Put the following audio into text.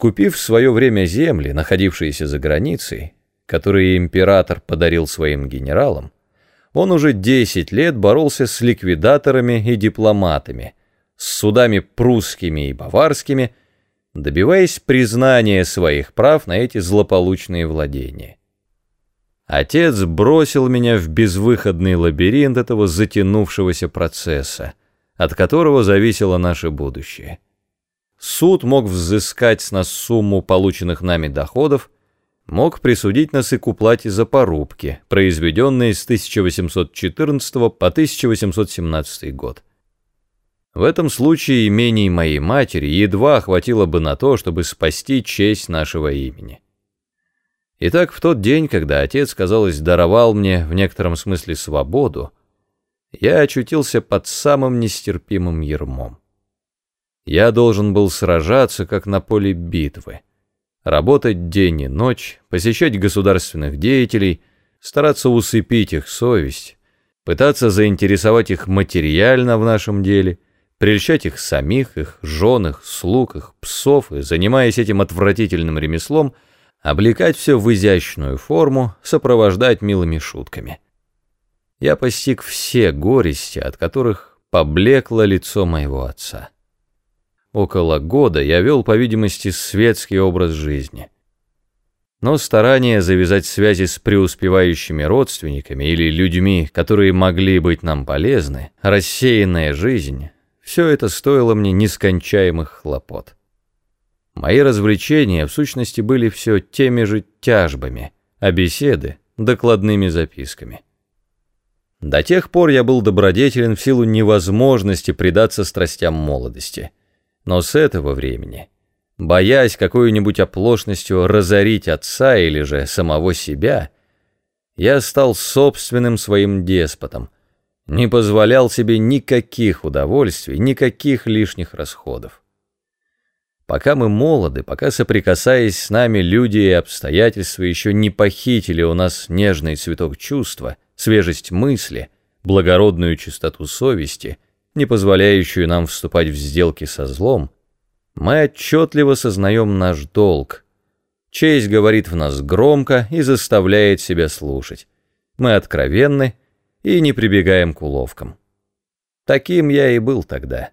Скупив в свое время земли, находившиеся за границей, которые император подарил своим генералам, он уже 10 лет боролся с ликвидаторами и дипломатами, с судами прусскими и баварскими, добиваясь признания своих прав на эти злополучные владения. Отец бросил меня в безвыходный лабиринт этого затянувшегося процесса, от которого зависело наше будущее. Суд мог взыскать с нас сумму полученных нами доходов, мог присудить нас и к уплате за порубки, произведенные с 1814 по 1817 год. В этом случае имений моей матери едва хватило бы на то, чтобы спасти честь нашего имени. Итак, в тот день, когда отец, казалось, даровал мне в некотором смысле свободу, я очутился под самым нестерпимым ермом. Я должен был сражаться, как на поле битвы, работать день и ночь, посещать государственных деятелей, стараться усыпить их совесть, пытаться заинтересовать их материально в нашем деле, прельщать их самих, их жен, их слуг, их псов, и, занимаясь этим отвратительным ремеслом, — облекать все в изящную форму, сопровождать милыми шутками. Я постиг все горести, от которых поблекло лицо моего отца. Около года я вел, по видимости, светский образ жизни. Но старание завязать связи с преуспевающими родственниками или людьми, которые могли быть нам полезны, рассеянная жизнь, все это стоило мне нескончаемых хлопот. Мои развлечения в сущности были все теми же тяжбами, а беседы — докладными записками. До тех пор я был добродетелен в силу невозможности предаться страстям молодости. Но с этого времени, боясь какой-нибудь оплошностью разорить отца или же самого себя, я стал собственным своим деспотом, не позволял себе никаких удовольствий, никаких лишних расходов. Пока мы молоды, пока соприкасаясь с нами люди и обстоятельства еще не похитили у нас нежный цветок чувства, свежесть мысли, благородную чистоту совести, не позволяющую нам вступать в сделки со злом, мы отчетливо сознаем наш долг. Честь говорит в нас громко и заставляет себя слушать. Мы откровенны и не прибегаем к уловкам. Таким я и был тогда.